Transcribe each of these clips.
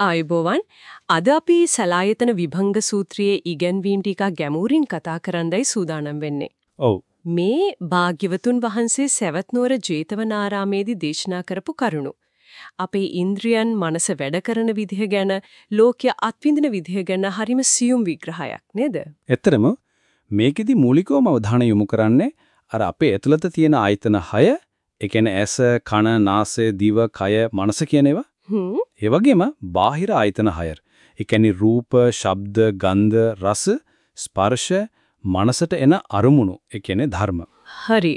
ආයුබෝවන් අද අපි සලායතන විභංග සූත්‍රයේ ඉගැන්වීම් ටික ගැඹුරින් කතා කරන්නයි සූදානම් වෙන්නේ. ඔව්. මේ භාග්‍යවතුන් වහන්සේ සවැත් නුවර ජේතවනාරාමේදී දේශනා කරපු කරුණු. අපේ ඉන්ද්‍රියන් මනස වැඩ කරන විදිහ ගැන ලෝකයේ අත්විඳින විදිහ ගැන හරිම සියුම් විග්‍රහයක් නේද? ඇත්තරම මේකෙදි මූලිකවම අවධානය යොමු කරන්නේ අර අපේ ඇතුළත තියෙන ආයතන 6 ඒ කියන්නේ ඇස, කන, නාසය, දිව, කය, මනස කියන ඒවා. ඒ වගේම බාහිර ආයතන 6. ඒ කියන්නේ රූප, ශබ්ද, ගන්ධ, රස, ස්පර්ශ, මනසට එන අරමුණු. ඒ කියන්නේ ධර්ම. හරි.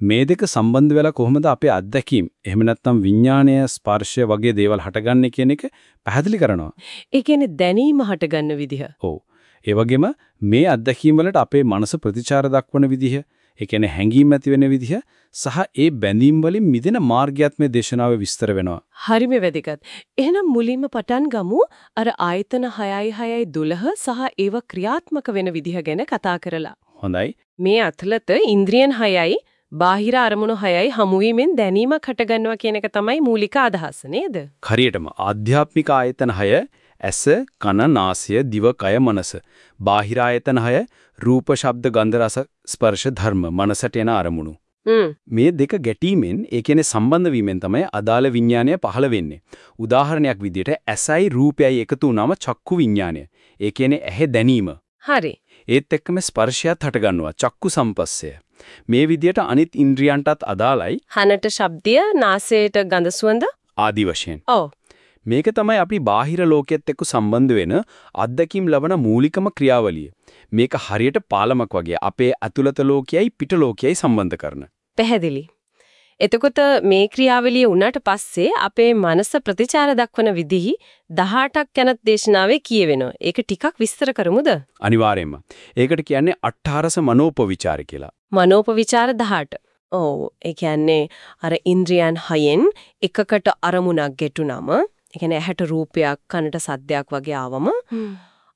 මේ දෙක සම්බන්ධ වෙලා කොහොමද අපේ අත්දැකීම් එහෙම නැත්නම් විඥාණය ස්පර්ශය වගේ දේවල් හටගන්නේ කියන එක පැහැදිලි කරනවා. ඒ කියන්නේ දැනීම හටගන්න විදිහ. ඔව්. ඒ වගේම මේ අත්දැකීම් වලට අපේ මනස ප්‍රතිචාර දක්වන විදිහ, ඒ කියන්නේ හැඟීම් ඇති වෙන විදිහ සහ ඒ බැඳීම් වලින් මිදෙන මාර්ගයත් මේ දේශනාවේ විස්තර වෙනවා. හරිම වැදගත්. එහෙනම් මුලින්ම පටන් ගමු අර ආයතන 6යි 6යි 12 සහ ඒව ක්‍රියාත්මක වෙන විදිහ ගැන කතා කරලා. හොඳයි. මේ අතලත ඉන්ද්‍රියන් 6යි බාහිර අරමුණු 6යි හමුවීමෙන් දැනීමක් හටගන්නවා කියන එක තමයි මූලික අදහස නේද? හරියටම ආධ්‍යාත්මික ආයතන 6 ඇස, කන, නාසය, දිව, කය, මනස. බාහිර ආයතන 6 රූප, ශබ්ද, ගන්ධ, රස, ස්පර්ශ, ධර්ම, මනසට එන අරමුණු. මේ දෙක ගැටීමෙන් ඒ කියන්නේ සම්බන්ධ වීමෙන් තමයි අදාළ විඥානය පහළ වෙන්නේ. උදාහරණයක් විදිහට ඇසයි රූපයයි එකතු වුනම චක්කු විඥානය. ඒ කියන්නේ ඇහැ දැනීම. හරි. ඒත් එක්කම ස්පර්ශයත් හටගන්නවා චක්කු සම්පස්සය. මේ විදිහට අනිත් ඉන්ද්‍රියන්ටත් අදාළයි හනට ශබ්දය, නාසයට ගඳ සුවඳ. ආදි වශයෙන්. ඔව්. මේක තමයි අපි බාහිර ලෝකයේත් එක්ක සම්බන්ධ වෙන අත්දැකීම් ලබන මූලිකම ක්‍රියාවලිය. මේක හරියට පාලමක් වගේ අපේ අතුලත ලෝකයයි පිට ලෝකයයි සම්බන්ධ කරන. පැහැදිලි. එතකොට මේ ක්‍රියාවලිය වුණාට පස්සේ අපේ මනස ප්‍රතිචාර දක්වන විදිහි 18ක් යනත් දේශනාවේ කියවෙනවා. ඒක ටිකක් විස්තර කරමුද? අනිවාර්යයෙන්ම. ඒකට කියන්නේ අට්ඨාරස මනෝපවිචාර කියලා. මනෝපවිචාර 18. ඔව්. ඒ කියන්නේ අර ඉන්ද්‍රියන් හයෙන් එකකට අරමුණක් ගැටුනම, ඒ කියන්නේ ඇහැට රූපයක්, කනට සද්දයක් වගේ ආවම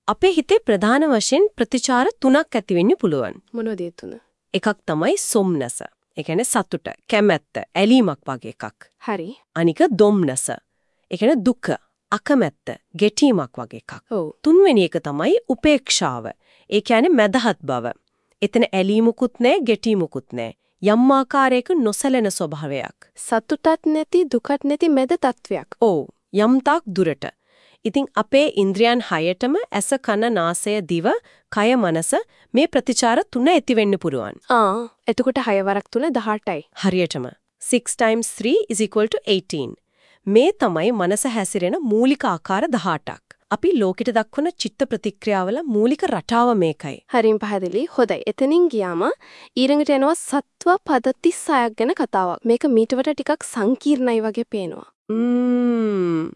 අපේ හිතේ ප්‍රධාන වශයෙන් ප්‍රතිචාර තුනක් ඇති වෙන්න පුළුවන්. මොනවද ඒ තුන? එකක් තමයි සොම්නස. ඒ කියන්නේ සතුට, කැමැත්ත, ඇලීමක් වගේ එකක්. හරි. අනික දොම්නස. ඒ කියන්නේ දුක, අකමැත්ත, ගැටීමක් වගේ එකක්. ඔව්. තුන්වෙනි එක තමයි උපේක්ෂාව. ඒ කියන්නේ මදහත් බව. එතන ඇලීමුකුත් නැහැ, ගැටීමුකුත් නැහැ. යම් ආකාරයක නොසැලෙන ස්වභාවයක්. සතුටත් නැති දුකත් නැති මැද තත්වයක්. ඔව් යම් තාක් දුරට. ඉතින් අපේ ඉන්ද්‍රියන් හයටම ඇස කන නාසය දිව කය මනස මේ ප්‍රතිචාර තුන ඇති වෙන්න පුරුවන්. ආ එතකොට 6 වරක් තුන 18යි. හරියටම 6 times 3 is equal to 18. මේ තමයි මනස හැසිරෙන මූලික ආකාර 18ක්. අපි ලෝකෙට දක්වන චිත්ත ප්‍රතික්‍රියාවල මූලික රටාව මේකයි. හරිම පැහැදිලි. හොඳයි. එතනින් ගියාම ඊළඟට එනවා සත්ව පද 36ක් ගැන කතාවක්. මේක මීට වඩා ටිකක් සංකීර්ණයි වගේ පේනවා. ම්ම්.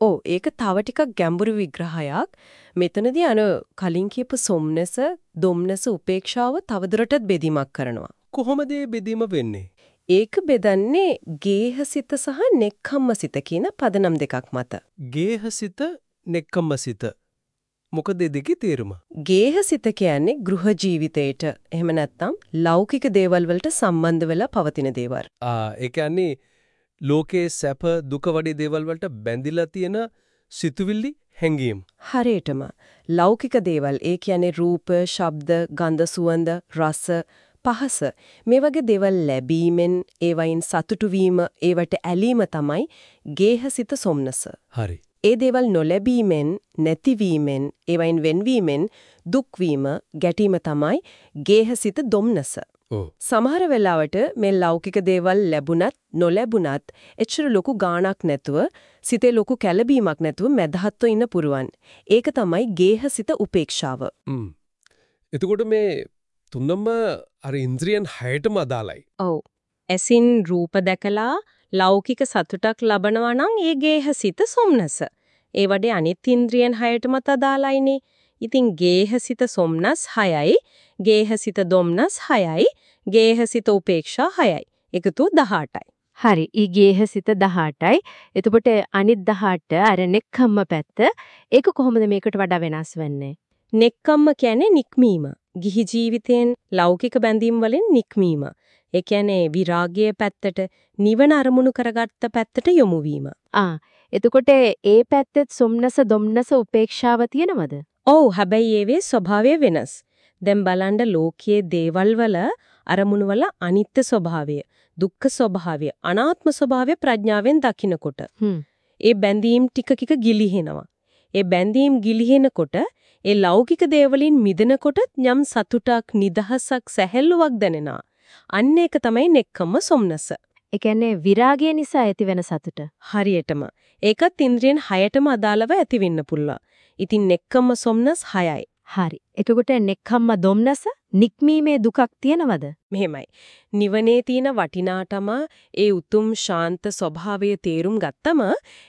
ඔව් ඒක තව ටිකක් ගැඹුරු විග්‍රහයක්. මෙතනදී අන කලින් කියපු සොම්නස, දොම්නස, උපේක්ෂාව තවදුරටත් බෙදීමක් කරනවා. කොහොමද මේ බෙදීම වෙන්නේ? ඒක බෙදන්නේ ගේහසිත සහ නෙක්ඛම්මසිත කියන පදනම් දෙකක් මත. ගේහසිත, නෙක්කම්මසිත. මොකද දෙකේ තේරුම? ගේහසිත කියන්නේ ගෘහ ජීවිතයට එහෙම නැත්නම් ලෞකික දේවල් වලට සම්බන්ධ වෙලා පවතින දේවල්. ආ ඒ කියන්නේ ලෝකේ සැප දුක වගේ දේවල් වලට බැඳිලා තියෙන සිතුවිලි හැඟීම්. හරියටම ලෞකික දේවල් ඒ කියන්නේ රූප, ශබ්ද, ගන්ධ, සුවඳ, රස, පහස මේ වගේ දේවල් ලැබීමෙන් ඒවයින් සතුටු වීම ඒවට ඇලීම තමයි ගේහසිත සොම්නස. හරි. ඒ දේවල් නොලැබීමෙන් නැතිවීමෙන් ඒවයින් වෙන්වීමෙන් දුක් වීම ගැටීම තමයි ගේහසිත දොම්නස. සමහර වෙලාවට මේ ලෞකික දේවල් ලැබුණත් නොලැබුණත් එච්චර ලොකු ගාණක් නැතුව සිතේ ලොකු කැළඹීමක් නැතුව මැදහත්ව ඉන්න පුරුවන්. ඒක තමයි ගේහසිත උපේක්ෂාව. එතකොට මේ තුනම අර ඉන්ද්‍රියන් හයටම අදාළයි. ඔව්. ඇසින් රූප දැකලා ලෞකික සතුටක් ලබනවා නම් ඒ ගේහසිත සොම්නස. ඒ වඩේ අනිත් ඉන්ද්‍රියන් හයටමත් අදාළයිනේ. ඉතින් ගේහසිත සොම්නස් 6යි, ගේහසිත දොම්නස් 6යි, ගේහසිත උපේක්ෂා 6යි. එකතු 18යි. හරි. ඊගේහසිත 18යි. එතකොට අනිත් 18 අර නෙක්ඛම්ම පැත්ත. ඒක කොහොමද මේකට වඩා වෙනස් වෙන්නේ? නෙක්කම්ම කියන්නේ නික්මීම. ගිහි ජීවිතයෙන් ලෞකික බැඳීම් වලින් නික්මීම. ඒ කියන්නේ විරාගයේ පැත්තට නිවන අරමුණු කරගත්ත පැත්තට යොමු වීම. ආ එතකොට ඒ පැත්තෙත් සොම්නස දුම්නස උපේක්ෂාව තියෙනවද? ඔව් හැබැයි ඒවේ ස්වභාවය වෙනස්. දැන් බලන්න ලෝකයේ දේවල් වල අරමුණු වල අනිත්‍ය ස්වභාවය, දුක්ඛ ස්වභාවය, අනාත්ම ස්වභාවය ප්‍රඥාවෙන් දකිනකොට. ඒ බැඳීම් ටික ටික ගිලිහෙනවා. ඒ බැඳීම් ගිලිහෙනකොට ඒ ලෞකික දේවලින් මිදෙනකොට යම් සතුටක්, නිදහසක්, සැහැල්ලුවක් දැනෙනවා. අන්න ඒක තමයි නෙක්ඛම්ම සොම්නස. ඒ කියන්නේ විරාගය නිසා ඇතිවෙන සතුට. හරියටම. ඒකත් ඉන්ද්‍රියන් 6ටම අදාළව ඇති වෙන්න පුළුවන්. ඉතින් නෙක්ඛම්ම සොම්නස් 6යි. හරි. එතකොට නෙක්ඛම්ම ධම්නස නික්මීමේ දුකක් තියනවද? මෙහෙමයි. නිවනේ තියෙන වටිනාටම ඒ උතුම් ශාන්ත ස්වභාවය තේරුම් ගත්තම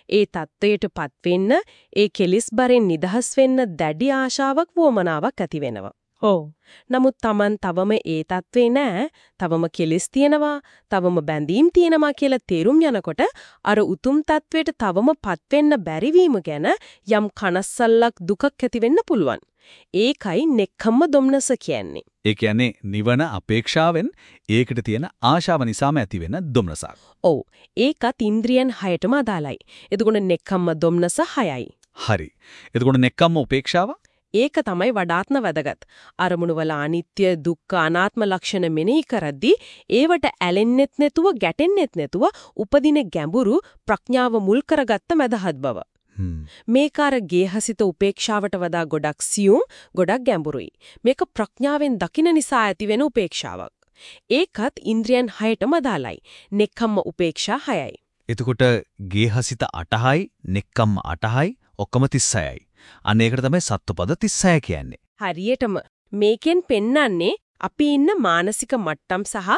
ඒ தත්වයටපත් වෙන්න, ඒ කෙලිස් බරෙන් නිදහස් වෙන්න දැඩි ආශාවක් වොමනාවක් ඇති වෙනවා. ඔව්. නමුත් Taman තවම ඒ தત્වේ නෑ. තවම කෙලිස් තියෙනවා, තවම බැඳීම් තියෙනවා කියලා තේරුම් යනකොට අර උතුම් தત્වයට තවමපත් වෙන්න බැරි ගැන යම් කනස්සල්ලක් දුකක් ඇති වෙන්න පුළුවන්. ඒකයි නෙක්ඛම්ම දුම්නස කියන්නේ. ඒ කියන්නේ නිවන අපේක්ෂාවෙන් ඒකට තියෙන ආශාව නිසාම ඇතිවෙන දුම්නසක්. ඔව්. ඒකත් ඉන්ද්‍රියන් 6ටම අදාළයි. එතකොට නෙක්ඛම්ම දුම්නස 6යි. හරි. එතකොට නෙක්කම්ම උපේක්ෂාව ඒක තමයි වඩාත්ම වැදගත්. අරමුණු වල අනිත්‍ය, දුක්ඛ, අනාත්ම ලක්ෂණ මෙනෙහි කරද්දී ඒවට ඇලෙන්නෙත් නැතුව, ගැටෙන්නෙත් නැතුව උපදින ගැඹුරු ප්‍රඥාව මුල් කරගත්ත මදහත් බව. මේක අර ගේහසිත උපේක්ෂාවට වඩා ගොඩක් සියුම්, ගොඩක් ගැඹුරුයි. මේක ප්‍රඥාවෙන් දකින නිසා ඇතිවෙන උපේක්ෂාවක්. ඒකත් ඉන්ද්‍රියන් 6ටම අදාළයි. නෙක්ඛම්ම උපේක්ෂා 6යි. එතකොට ගේහසිත 8යි, නෙක්කම්ම 8යි, ඔක්කොම 36යි. අන්න ඒකට තමයි සත්වපද 36 කියන්නේ. හරියටම මේකෙන් පෙන්වන්නේ අපි ඉන්න මානසික මට්ටම් සහ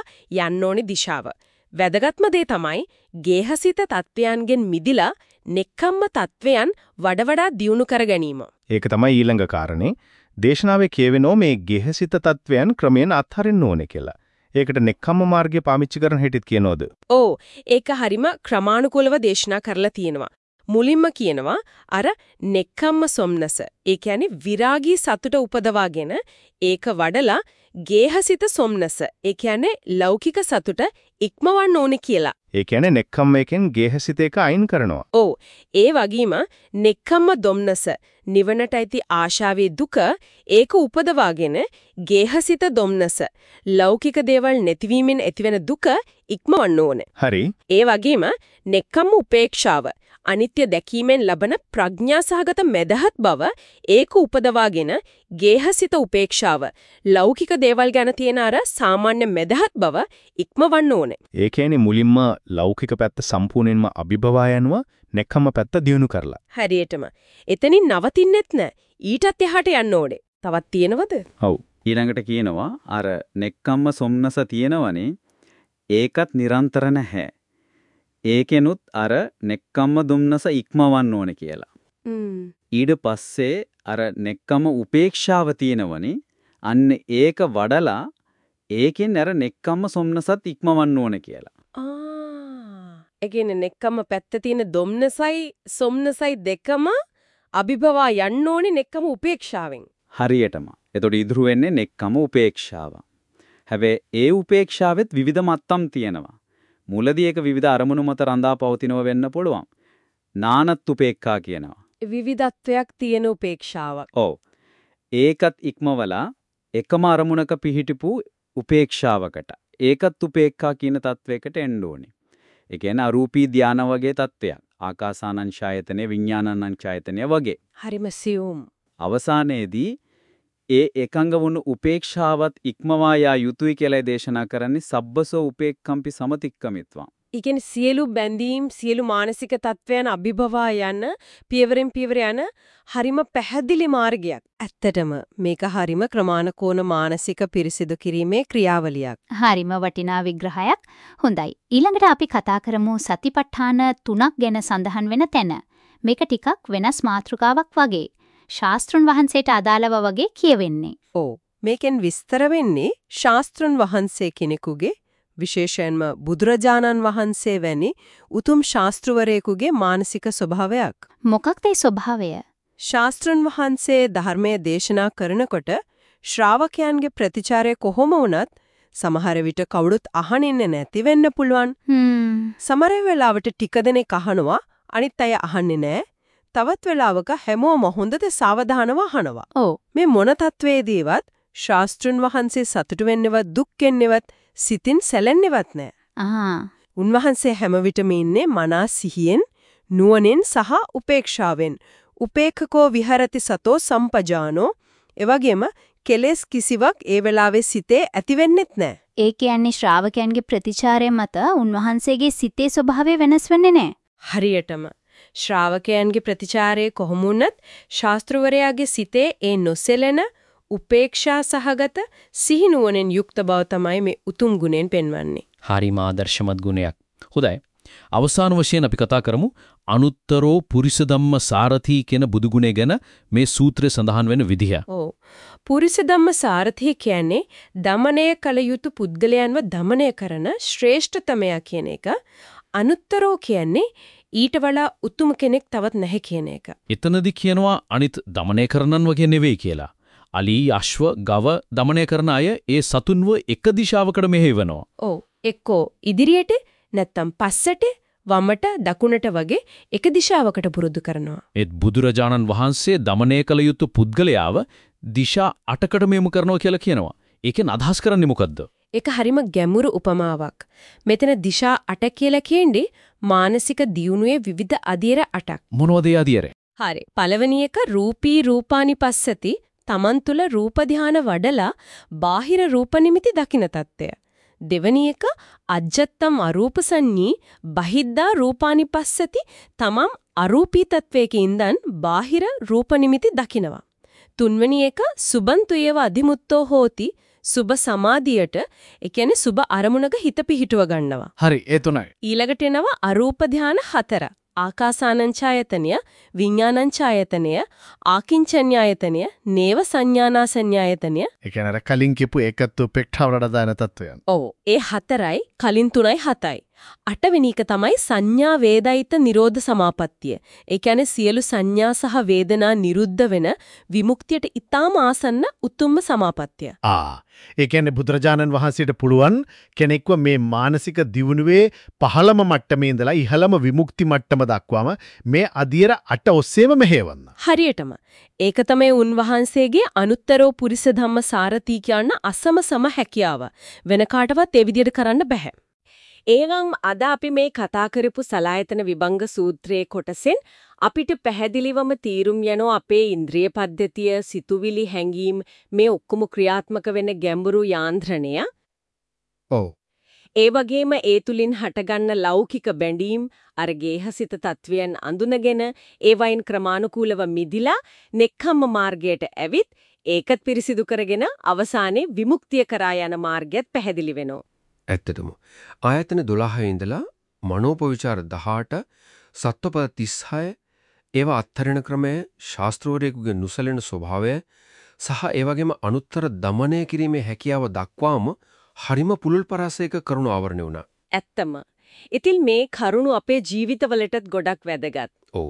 යන්න ඕනි දිශාව. වැදගත්ම දේ තමයි ගේහසිත තත්වයන්ගෙන් මිදිලා නෙක්ඛම්ම තත්වයන් වඩ වඩා දියුණු කර ගැනීම. ඒක තමයි ඊළඟ කාරණේ. දේශනාවේ කියවෙනෝ මේ ගෙහසිත තත්වයන් ක්‍රමයෙන් අත්හරින්න ඕනේ කියලා. ඒකට නෙක්ඛම්ම මාර්ගය පාවිච්චි කරන හැටිත් කියනෝද? ඔව් ඒක හරිම ක්‍රමානුකූලව දේශනා කරලා තියෙනවා. මුලින්ම කියනවා අර නෙක්ඛම්ම සොම්නස. ඒ කියන්නේ විරාගී සතුට උපදවාගෙන ඒක වඩලා ගේහසිත සොම්නස. ඒ කියන්නේ ලෞකික සතුට ඉක්මවන්න ඕනේ කියලා. ඒ කියන්නේ නෙක්ඛම්ම එකෙන් ගේහසිත එක අයින් කරනවා. ඔව්. ඒ වගේම නෙක්ඛම්ම දොම්නස නිවනට ඇති ආශාවේ දුක ඒක උපදවාගෙන ගේහසිත දොම්නස ලෞකික දේවල් නැතිවීමෙන් ඇතිවෙන දුක ඉක්මවන්න ඕනේ. හරි. ඒ වගේම නෙක්ඛම්ම උපේක්ෂාව අනිත්‍ය දැකීමෙන් ලබන ප්‍රඥාසහගත මෙදහත් බව ඒක උපදවාගෙන ගේහසිත උපේක්ෂාව ලෞකික දේවල් ගැන තියෙන අර සාමාන්‍ය මෙදහත් බව ඉක්මවන්න ඕනේ. ඒ කියන්නේ මුලින්ම ලෞකික පැත්ත සම්පූර්ණයෙන්ම අභිභවා යනවා නෙක්ඛම්ම පැත්ත දියුණු කරලා. හරියටම. එතනින් නවතින්නෙත් නෑ. ඊටත් එහාට යන්න ඕනේ. තවත් තියෙනවද? ඔව්. ඊළඟට කියනවා අර නෙක්කම්ම සොම්නස තියෙනවනේ ඒකත් නිරන්තර නැහැ. ඒකෙනුත් අර නෙක්කම්ම දුම්නස ඉක්මවන්න ඕනේ කියලා. ඊට පස්සේ අර නෙක්කම උපේක්ෂාව තියෙනවනේ අන්න ඒක වඩලා ඒකෙන් අර නෙක්කම්ම සොම්නසත් ඉක්මවන්න ඕනේ කියලා. ආ. ඒ කියන්නේ නෙක්කම පැත්තේ තියෙන දොම්නසයි සොම්නසයි දෙකම අභිභවා යන්න ඕනේ නෙක්කම උපේක්ෂාවෙන්. හරියටම. එතකොට ඉදිරි වෙන්නේ නෙක්කම උපේක්ෂාව. හැබැයි ඒ උපේක්ෂාවෙත් විවිධ මට්ටම් තියෙනවා. මුලදී ඒක විවිධ අරමුණු මත රඳා පවතිනව වෙන්න පුළුවන්. නානත් උපේක්ඛා කියනවා. විවිධත්වයක් තියෙන උපේක්ෂාවක්. ඔව්. ඒකත් ඉක්මවලා එකම අරමුණක පිහිටිපු උපේක්ෂාවකට ඒකත් උපේක්ඛා කියන තත්වයකට එන්න ඕනේ. ඒ කියන්නේ අරූපී ධානා වගේ තත්වයක්. ආකාසානං ඡායතනෙ විඥානං ඡායතනෙ වගේ. හරිම සියුම්. අවසානයේදී ඒ එකංග වුණු උපේක්ෂාවත් ඉක්මවා යා යුතුය කියලා දේශනා කරන්නේ සබ්බසෝ උපේක්ඛම්පි සමතික්කමිත්වා. ඒ කියන්නේ සියලු බැඳීම් සියලු මානසික තත්වයන් අභිභවා යන පියවරෙන් පියවර යන හරිම පැහැදිලි මාර්ගයක්. ඇත්තටම මේක හරිම ක්‍රමානුකූල මානසික පිරිසිදු කිරීමේ ක්‍රියාවලියක්. හරිම වටිනා විග්‍රහයක්. හොඳයි. ඊළඟට අපි කතා කරමු සතිපට්ඨාන තුනක් ගැන සඳහන් වෙන තැන. මේක ටිකක් වෙනස් මාතෘකාවක් වගේ. ශාස්ත්‍රුන් වහන්සේට අදාළව වගේ කියවෙන්නේ. ඔව්. මේකෙන් විස්තර වෙන්නේ ශාස්ත්‍රුන් වහන්සේ කෙනෙකුගේ විශේෂයෙන්ම බුදුරජාණන් වහන්සේ වැනි උතුම් ශාස්ත්‍රවරයෙකුගේ මානසික ස්වභාවයක්. මොකක්ද ඒ ස්වභාවය? ශාස්ත්‍රන් වහන්සේ ධර්මයේ දේශනා කරනකොට ශ්‍රාවකයන්ගේ ප්‍රතිචාරය කොහොම වුණත් සමහර විට කවුරුත් අහන්නේ නැති වෙන්න පුළුවන්. හ්ම්. සමහර වෙලාවට ටික දෙනෙක් අහනවා අනිත් අය අහන්නේ නැහැ. තවත් වෙලාවක හැමෝම හොඳට සාවධානව අහනවා. ඔව්. මේ මොන තත්වයේදීවත් ශාස්ත්‍රුන් වහන්සේ සතුටු වෙන්නවත් දුක් වෙන්නවත් සිතින් සැලෙන්නවත් නැහැ. ආ උන්වහන්සේ හැම විටම ඉන්නේ මනා සිහියෙන්, නුවණෙන් සහ උපේක්ෂාවෙන්. උපේක්ඛකෝ විහරති සතෝ සම්පජානෝ. එවැගේම කෙලෙස් කිසිවක් ඒ වෙලාවේ සිතේ ඇති වෙන්නෙත් නැහැ. ඒ කියන්නේ ශ්‍රාවකයන්ගේ ප්‍රතිචාරය මත උන්වහන්සේගේ සිතේ ස්වභාවය වෙනස් වෙන්නේ නැහැ. හරියටම ශ්‍රාවකයන්ගේ ප්‍රතිචාරය කොහොමුණත් ශාස්ත්‍රවරයාගේ සිතේ ඒ නොසෙලෙන උපේක්ෂා සහගත සිහිනුවණෙන් යුක්ත බව තමයි මේ උතුම් ගුණෙන් පෙන්වන්නේ. හරිම ආදර්ශමත් ගුණයක්. හොඳයි. අවසාන වශයෙන් අපි කතා කරමු අනුත්තරෝ පුරිස ධම්ම සාරථී කියන බුදුගුණය ගැන මේ සූත්‍රයේ සඳහන් වෙන විදිහ. ඔව්. පුරිස ධම්ම සාරථී කියන්නේ දමණය කළ යුතු පුද්ගලයන්ව දමණය කරන ශ්‍රේෂ්ඨතමයා කියන එක. අනුත්තරෝ කියන්නේ ඊට වඩා උතුම් කෙනෙක් තවත් නැහැ කියන එක. එතනදි කියනවා අනිත් দমনය කරනන් වගේ නෙවෙයි කියලා. අලී අශ්ව ගව দমনය කරන අය ඒ සතුන්ව එක දිශාවකට මෙහෙවනවා. ඔව්. එක්කෝ ඉදිරියට නැත්තම් පස්සට වමට දකුණට වගේ එක දිශාවකට පුරුදු කරනවා. ඒත් බුදුරජාණන් වහන්සේ দমনය කළ යුතු පුද්ගලයාව දිශා 8කට මෙමු කරනවා කියලා කියනවා. ඒකෙන් අදහස් කරන්නේ මොකද්ද? ඒක හරිම ගැඹුරු උපමාවක්. මෙතන දිශා 8 කියලා කියන්නේ මානසික දියුණුවේ විවිධ අධියර 8ක්. මොනවද ඒ අධියර? හරි. පළවෙනි එක රූපී රූපානි පස්සති තමන් තුළ රූප ධාන වඩලා බාහිර රූප නිමිති දකින తත්වය. දෙවැනි එක අජත්තම් අරූපසඤ්ඤී බහිද්දා රූපානි පස්සති තමම් අරූපී තත්වයක ඉඳන් බාහිර රූප නිමිති දකිනවා. තුන්වැනි එක සුබන්තුයව අධිමුත්තෝ හෝති සුබ සමාධියට ඒ කියන්නේ සුබ අරමුණක හිත පිහිටුව ගන්නවා. හරි ඒ තුනයි. ඊළඟට එනවා අරූප ධාන හතර. ආකාසානංචායතනය, විඥානංචායතනය, ආකින්චඤ්ඤායතනය, නේව සංඥානාසඤ්ඤායතනය. ඒ කියන්නේ කලින් කියපු ඒකත් උපේක්ෂාවට දාන තත්වයන්. ඔව්. ඒ හතරයි කලින් තුනයි හතයි. අටවෙනි එක තමයි සංඥා වේදිත නිරෝධ සමාපත්තිය. ඒ කියන්නේ සියලු සංඥා සහ වේදනා නිරුද්ධ වෙන විමුක්තියට ඊටාම ආසන්න උතුම්ම සමාපත්තිය. ආ ඒ කියන්නේ බුදුරජාණන් වහන්සේට පුළුවන් කෙනෙක්ව මේ මානසික දියුණුවේ පහළම මට්ටමේ ඉඳලා ඉහළම විමුක්ති මට්ටම දක්වාම මේ අධියර අට ඔස්සේම මෙහෙවන්න. හරියටම. ඒක තමයි උන්වහන්සේගේ අනුත්තරෝ පුරිස ධම්ම සාරතී කියන අසම සම හැකියාව. වෙන කාටවත් ඒ විදිහට කරන්න බෑ. ඒනම් අද අපි මේ කතා කරපු සලායතන විභංග සූත්‍රයේ කොටසෙන් අපිට පැහැදිලිවම තීරුම් යනෝ අපේ ඉන්ද්‍රිය පද්ධතිය, සිතුවිලි හැඟීම් මේ ඔක්කොම ක්‍රියාත්මක වෙන ගැඹුරු යාන්ත්‍රණය. ඔව්. ඒ වගේම ඒ තුලින් හටගන්න ලෞකික බැඳීම් අර ගේහසිත තත්වයන් අඳුනගෙන ඒ වයින් ක්‍රමානුකූලව මිදිලා නෙක්ඛම්ම මාර්ගයට ඇවිත් ඒකත් පිරිසිදු කරගෙන අවසානයේ විමුක්තිය කරා යන මාර්ගයත් පැහැදිලි වෙනවා. ඇත්තටම. ආයතන 12 ඉඳලා මනෝපවිචාර 18 සත්වපද 36 ඒවා අත්හරින ක්‍රමය ශාස්ත්‍රෝරයෙකුගේ නුසලෙන ස්වභාවය සහ ඒ වගේම අනුත්තර দমনය කිරීමේ හැකියාව දක්වාම හරිම පුලුල් පරාසයක කරුණ ආවරණය වුණා. ඇත්තම. ඉතින් මේ කරුණ අපේ ජීවිතවලටත් ගොඩක් වැදගත්. ඔව්.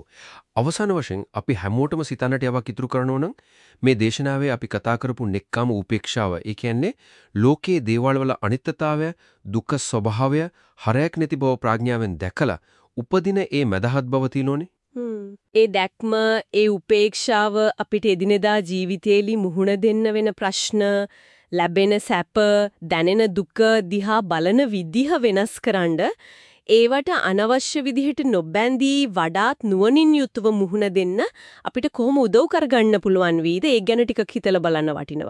අවසාන වශයෙන් අපි හැමෝටම සිතන්නට යවක් ඉතුරු කරනෝ නම් මේ දේශනාවේ අපි කතා කරපු නෙක්කාම උපේක්ෂාව. ඒ කියන්නේ ලෝකයේ දේවල් වල අනිත්‍යතාවය, දුක්ඛ ස්වභාවය, හරයක් නැති බව ප්‍රඥාවෙන් දැකලා උපදින ඒ මදහත් බව තියෙනෝනේ. ඒ දැක්ම, ඒ උපේක්ෂාව අපිට එදිනෙදා ජීවිතේලි මුහුණ දෙන්න වෙන ප්‍රශ්න, ලැබෙන සැප, දැනෙන දුක දිහා බලන විදිහ වෙනස්කරනද ඒවට අනවශ්‍ය විදිහට නොබැඳී වඩාත් නුවණින් යුතුව මුහුණ දෙන්න අපිට කොහොම උදව් කරගන්න පුළුවන් වීද ඒ ගැන ටිකක් හිතලා බලන්න වටිනවා.